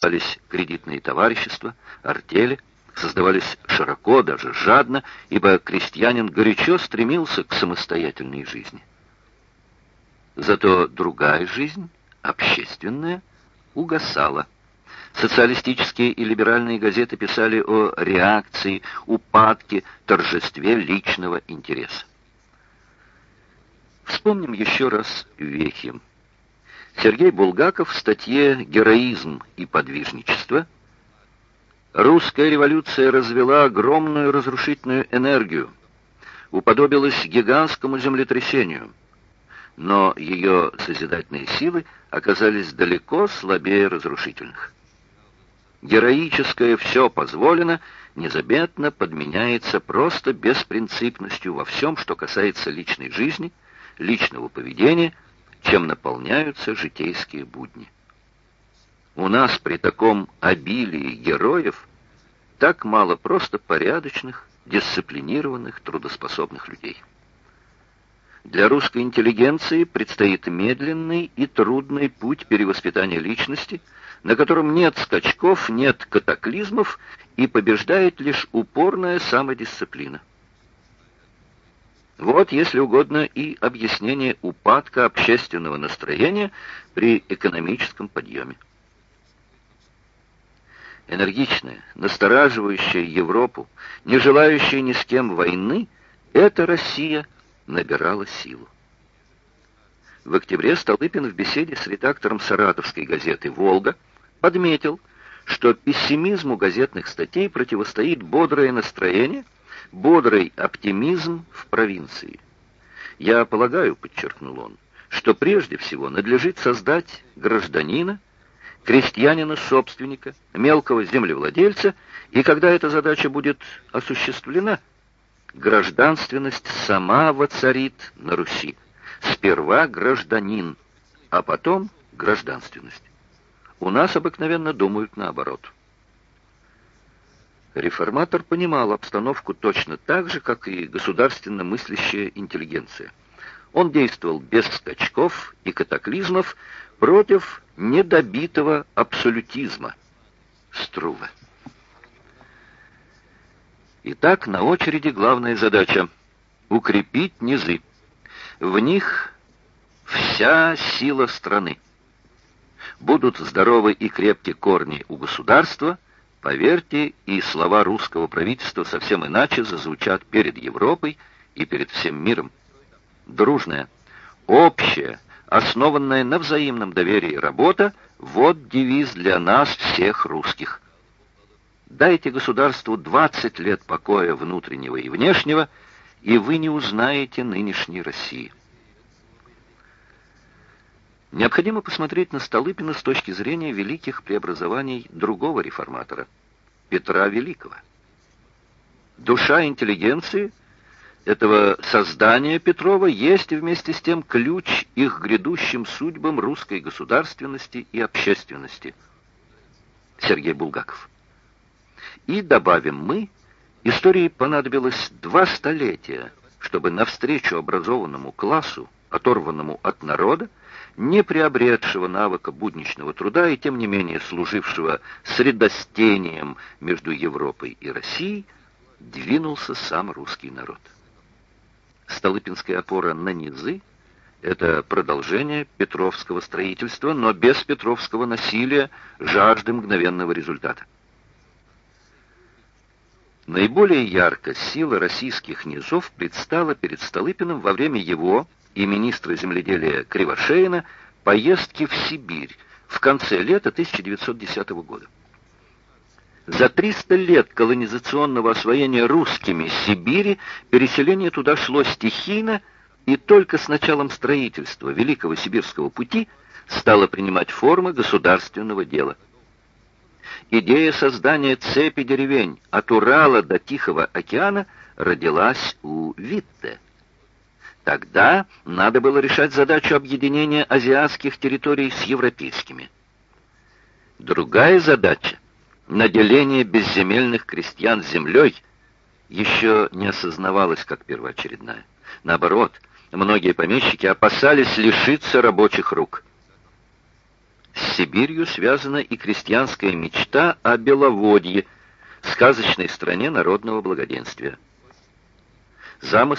Создавались кредитные товарищества, артели, создавались широко, даже жадно, ибо крестьянин горячо стремился к самостоятельной жизни. Зато другая жизнь, общественная, угасала. Социалистические и либеральные газеты писали о реакции, упадке, торжестве личного интереса. Вспомним еще раз вехи. Сергей Булгаков в статье «Героизм и подвижничество» Русская революция развела огромную разрушительную энергию, уподобилась гигантскому землетрясению, но ее созидательные силы оказались далеко слабее разрушительных. Героическое «все позволено» незаметно подменяется просто беспринципностью во всем, что касается личной жизни, личного поведения – чем наполняются житейские будни. У нас при таком обилии героев так мало просто порядочных, дисциплинированных, трудоспособных людей. Для русской интеллигенции предстоит медленный и трудный путь перевоспитания личности, на котором нет скачков, нет катаклизмов и побеждает лишь упорная самодисциплина. Вот, если угодно, и объяснение упадка общественного настроения при экономическом подъеме. Энергичная, настораживающая Европу, не желающая ни с кем войны, эта Россия набирала силу. В октябре Столыпин в беседе с редактором саратовской газеты «Волга» подметил, что пессимизму газетных статей противостоит бодрое настроение – бодрый оптимизм в провинции. Я полагаю, подчеркнул он, что прежде всего надлежит создать гражданина, крестьянина-собственника, мелкого землевладельца, и когда эта задача будет осуществлена, гражданственность сама воцарит на Руси. Сперва гражданин, а потом гражданственность. У нас обыкновенно думают наоборот. Реформатор понимал обстановку точно так же, как и государственно мыслящая интеллигенция. Он действовал без скачков и катаклизмов против недобитого абсолютизма Струва. Итак, на очереди главная задача — укрепить низы. В них вся сила страны. Будут здоровы и крепкие корни у государства — Поверьте, и слова русского правительства совсем иначе зазвучат перед Европой и перед всем миром. Дружная, общая, основанная на взаимном доверии работа — вот девиз для нас всех русских. Дайте государству 20 лет покоя внутреннего и внешнего, и вы не узнаете нынешней России. Необходимо посмотреть на Столыпина с точки зрения великих преобразований другого реформатора, Петра Великого. Душа интеллигенции этого создания Петрова есть вместе с тем ключ их грядущим судьбам русской государственности и общественности. Сергей Булгаков. И добавим мы, истории понадобилось два столетия, чтобы навстречу образованному классу, оторванному от народа, не приобретшего навыка будничного труда и тем не менее служившего средостением между Европой и Россией, двинулся сам русский народ. Столыпинская опора на низы — это продолжение петровского строительства, но без петровского насилия, жажды мгновенного результата. Наиболее ярко сила российских низов предстала перед Столыпиным во время его и министра земледелия Кривошеина поездки в Сибирь в конце лета 1910 года. За 300 лет колонизационного освоения русскими Сибири переселение туда шло стихийно, и только с началом строительства Великого Сибирского пути стало принимать формы государственного дела. Идея создания цепи деревень от Урала до Тихого океана родилась у Витте – Тогда надо было решать задачу объединения азиатских территорий с европейскими. Другая задача — наделение безземельных крестьян землей — еще не осознавалась как первоочередная. Наоборот, многие помещики опасались лишиться рабочих рук. С Сибирью связана и крестьянская мечта о Беловодье, сказочной стране народного благоденствия. Замысел